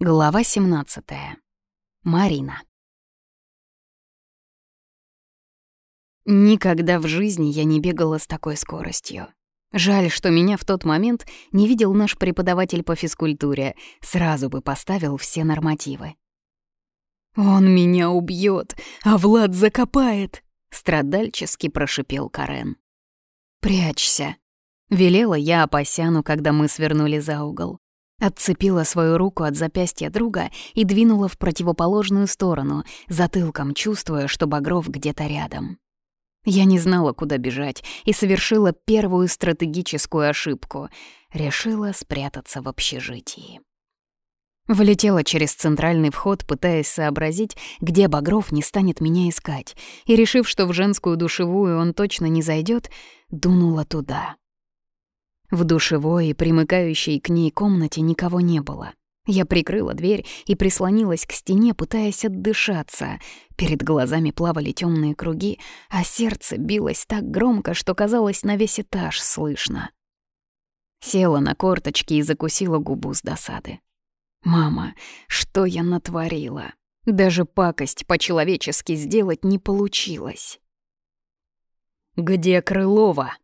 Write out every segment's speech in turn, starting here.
Глава 17. Марина. Никогда в жизни я не бегала с такой скоростью. Жаль, что меня в тот момент не видел наш преподаватель по физкультуре, сразу бы поставил все нормативы. «Он меня убьет, а Влад закопает!» — страдальчески прошипел Карен. «Прячься!» — велела я Апасяну, когда мы свернули за угол. Отцепила свою руку от запястья друга и двинула в противоположную сторону, затылком чувствуя, что Багров где-то рядом. Я не знала, куда бежать, и совершила первую стратегическую ошибку. Решила спрятаться в общежитии. Влетела через центральный вход, пытаясь сообразить, где Багров не станет меня искать, и, решив, что в женскую душевую он точно не зайдет, дунула туда. В душевой и примыкающей к ней комнате никого не было. Я прикрыла дверь и прислонилась к стене, пытаясь отдышаться. Перед глазами плавали темные круги, а сердце билось так громко, что казалось на весь этаж слышно. Села на корточки и закусила губу с досады. «Мама, что я натворила? Даже пакость по-человечески сделать не получилось». «Где Крылова?»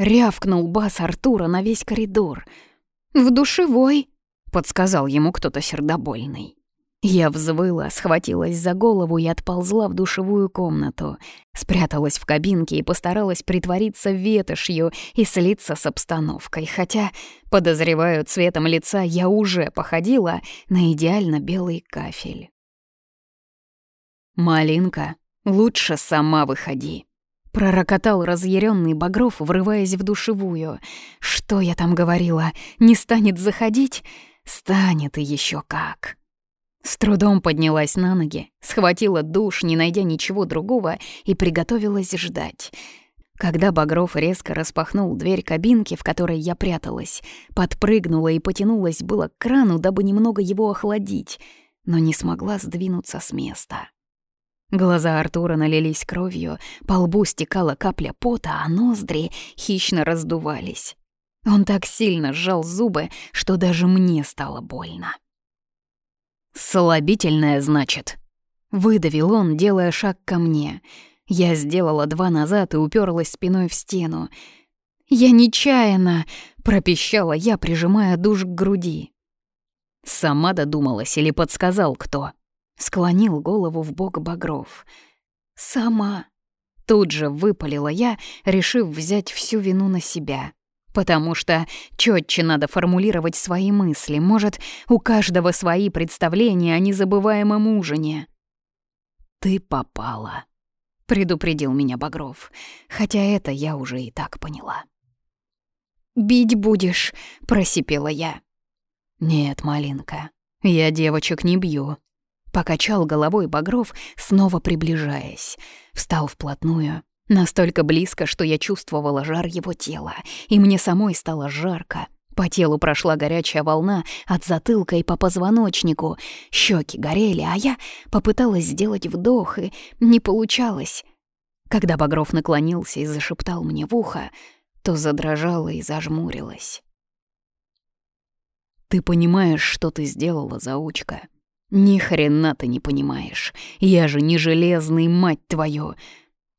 Рявкнул бас Артура на весь коридор. «В душевой», — подсказал ему кто-то сердобольный. Я взвыла, схватилась за голову и отползла в душевую комнату. Спряталась в кабинке и постаралась притвориться ветошью и слиться с обстановкой, хотя, подозреваю, цветом лица я уже походила на идеально белый кафель. «Малинка, лучше сама выходи», Пророкотал разъяренный Багров, врываясь в душевую. «Что я там говорила? Не станет заходить? Станет и еще как!» С трудом поднялась на ноги, схватила душ, не найдя ничего другого, и приготовилась ждать. Когда Багров резко распахнул дверь кабинки, в которой я пряталась, подпрыгнула и потянулась было к крану, дабы немного его охладить, но не смогла сдвинуться с места. Глаза Артура налились кровью, по лбу стекала капля пота, а ноздри хищно раздувались. Он так сильно сжал зубы, что даже мне стало больно. «Слабительное, значит?» — выдавил он, делая шаг ко мне. Я сделала два назад и уперлась спиной в стену. «Я нечаянно!» — пропищала я, прижимая душ к груди. «Сама додумалась или подсказал кто?» Склонил голову в бок Багров. «Сама». Тут же выпалила я, решив взять всю вину на себя. Потому что четче надо формулировать свои мысли. Может, у каждого свои представления о незабываемом ужине. «Ты попала», — предупредил меня Багров. Хотя это я уже и так поняла. «Бить будешь», — просипела я. «Нет, малинка, я девочек не бью», Покачал головой Багров, снова приближаясь. Встал вплотную, настолько близко, что я чувствовала жар его тела, и мне самой стало жарко. По телу прошла горячая волна от затылка и по позвоночнику. Щеки горели, а я попыталась сделать вдох, и не получалось. Когда Багров наклонился и зашептал мне в ухо, то задрожала и зажмурилась. «Ты понимаешь, что ты сделала, заучка?» «Ни хрена ты не понимаешь. Я же не железный, мать твою!»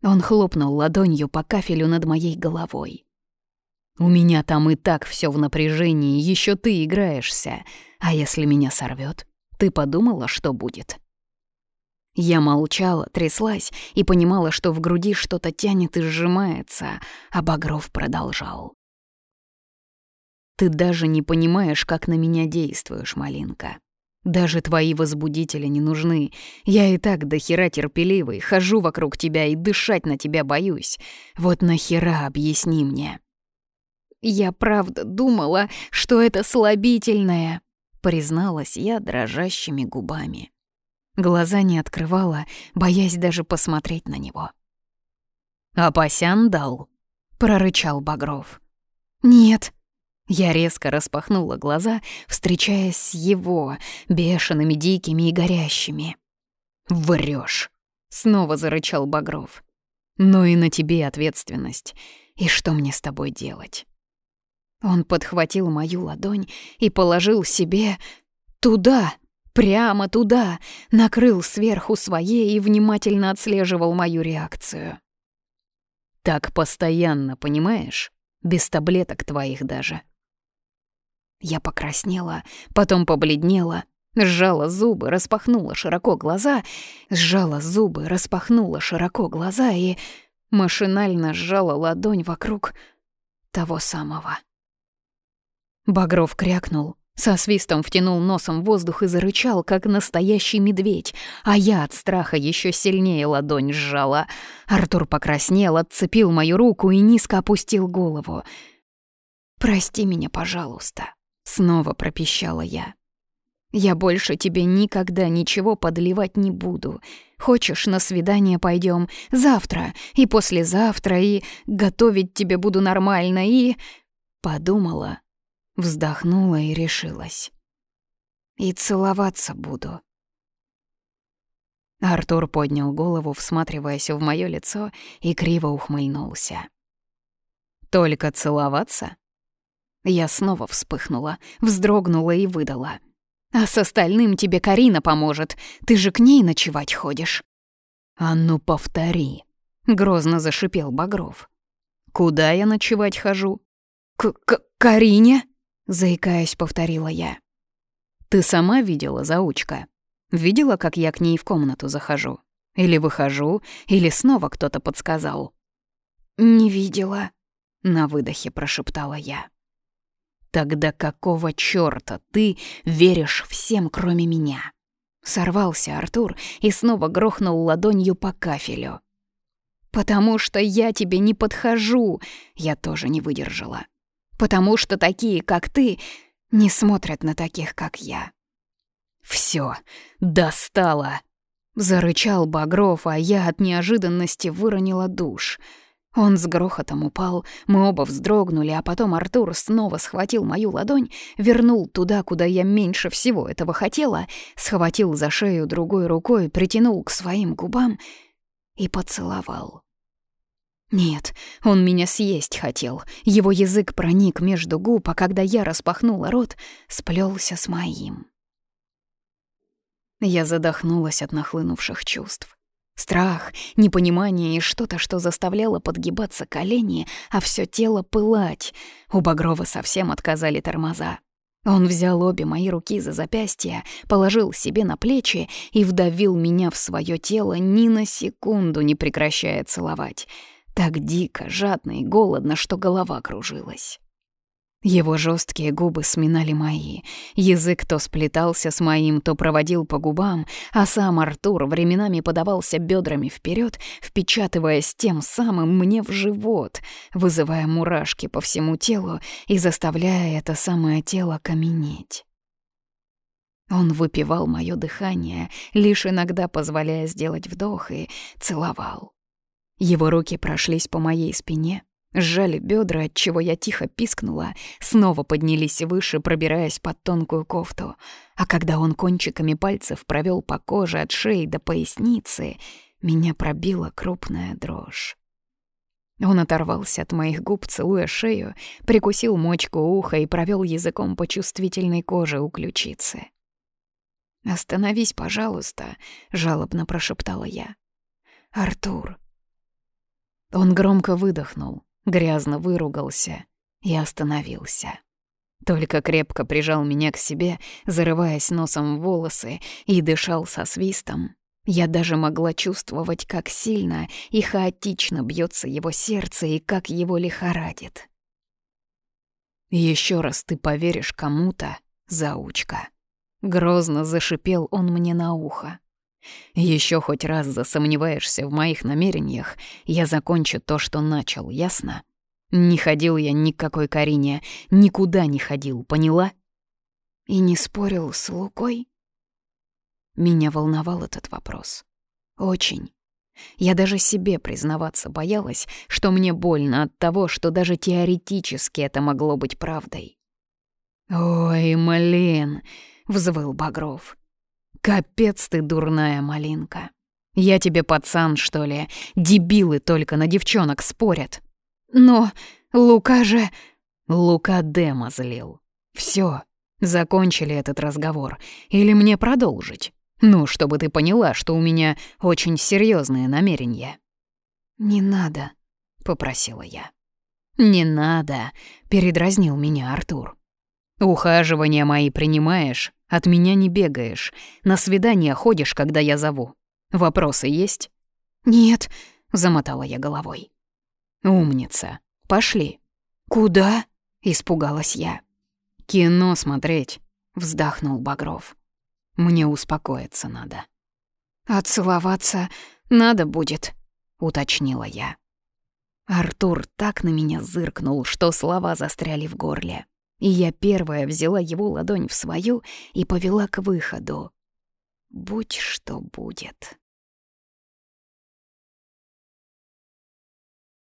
Он хлопнул ладонью по кафелю над моей головой. «У меня там и так все в напряжении, еще ты играешься. А если меня сорвет, ты подумала, что будет?» Я молчала, тряслась и понимала, что в груди что-то тянет и сжимается, а Багров продолжал. «Ты даже не понимаешь, как на меня действуешь, Малинка. Даже твои возбудители не нужны. Я и так до хера терпеливый, хожу вокруг тебя и дышать на тебя боюсь. Вот нахера объясни мне. Я правда думала, что это слабительное, призналась я дрожащими губами. Глаза не открывала, боясь даже посмотреть на него. «Апасян дал», — прорычал Багров. «Нет», я резко распахнула глаза, встречаясь с его, бешеными, дикими и горящими. «Врёшь!» — снова зарычал Багров. «Ну и на тебе ответственность. И что мне с тобой делать?» Он подхватил мою ладонь и положил себе туда — Прямо туда, накрыл сверху своей и внимательно отслеживал мою реакцию. Так постоянно, понимаешь? Без таблеток твоих даже. Я покраснела, потом побледнела, сжала зубы, распахнула широко глаза, сжала зубы, распахнула широко глаза и машинально сжала ладонь вокруг того самого. Багров крякнул, со свистом втянул носом воздух и зарычал, как настоящий медведь, а я от страха еще сильнее ладонь сжала. Артур покраснел, отцепил мою руку и низко опустил голову. «Прости меня, пожалуйста», — снова пропищала я. «Я больше тебе никогда ничего подливать не буду. Хочешь, на свидание пойдем завтра и послезавтра, и готовить тебе буду нормально, и...» Подумала, Вздохнула и решилась. И целоваться буду. Артур поднял голову, всматриваясь в моё лицо, и криво ухмыльнулся. «Только целоваться?» Я снова вспыхнула, вздрогнула и выдала. «А с остальным тебе Карина поможет, ты же к ней ночевать ходишь». «А ну повтори», — грозно зашипел Багров. «Куда я ночевать хожу?» «К, -к Карине?» заикаясь, повторила я. Ты сама видела, заучка? Видела, как я к ней в комнату захожу? Или выхожу, или снова кто-то подсказал? Не видела, на выдохе прошептала я. Тогда какого чёрта ты веришь всем, кроме меня? Сорвался Артур и снова грохнул ладонью по кафелю. «Потому что я тебе не подхожу!» Я тоже не выдержала потому что такие, как ты, не смотрят на таких, как я. «Всё, достало!» — зарычал Багров, а я от неожиданности выронила душ. Он с грохотом упал, мы оба вздрогнули, а потом Артур снова схватил мою ладонь, вернул туда, куда я меньше всего этого хотела, схватил за шею другой рукой, притянул к своим губам и поцеловал. Нет, он меня съесть хотел. Его язык проник между губ, а когда я распахнула рот, сплелся с моим. Я задохнулась от нахлынувших чувств. Страх, непонимание и что-то, что заставляло подгибаться колени, а все тело пылать. У Багрова совсем отказали тормоза. Он взял обе мои руки за запястья, положил себе на плечи и вдавил меня в свое тело, ни на секунду не прекращая целовать — так дико, жадно и голодно, что голова кружилась. Его жесткие губы сминали мои. Язык то сплетался с моим, то проводил по губам, а сам Артур временами подавался бедрами вперед, впечатываясь тем самым мне в живот, вызывая мурашки по всему телу и заставляя это самое тело каменеть. Он выпивал мое дыхание, лишь иногда позволяя сделать вдох, и целовал. Его руки прошлись по моей спине, сжали бедра, от чего я тихо пискнула, снова поднялись выше, пробираясь под тонкую кофту. А когда он кончиками пальцев провел по коже от шеи до поясницы, меня пробила крупная дрожь. Он оторвался от моих губ, целуя шею, прикусил мочку уха и провел языком по чувствительной коже у ключицы. «Остановись, пожалуйста», — жалобно прошептала я. «Артур, он громко выдохнул, грязно выругался и остановился. Только крепко прижал меня к себе, зарываясь носом в волосы, и дышал со свистом. Я даже могла чувствовать, как сильно и хаотично бьется его сердце и как его лихорадит. Еще раз ты поверишь кому-то, заучка. Грозно зашипел он мне на ухо. Еще хоть раз засомневаешься в моих намерениях, я закончу то, что начал, ясно? Не ходил я ни к какой Карине, никуда не ходил, поняла? И не спорил с Лукой? Меня волновал этот вопрос. Очень. Я даже себе признаваться боялась, что мне больно от того, что даже теоретически это могло быть правдой. «Ой, Малин!» — взвыл Багров. Капец ты дурная малинка. Я тебе пацан, что ли? Дебилы только на девчонок спорят. Но Лука же... Лука Дема злил. Всё. Закончили этот разговор или мне продолжить? Ну, чтобы ты поняла, что у меня очень серьезные намерения». «Не надо», — попросила я. «Не надо», — передразнил меня Артур. «Ухаживания мои принимаешь, от меня не бегаешь, на свидание ходишь, когда я зову. Вопросы есть?» «Нет», — замотала я головой. «Умница. Пошли». «Куда?» — испугалась я. «Кино смотреть», — вздохнул Багров. «Мне успокоиться надо». «А целоваться надо будет», — уточнила я. Артур так на меня зыркнул, что слова застряли в горле. И я первая взяла его ладонь в свою и повела к выходу. Будь что будет.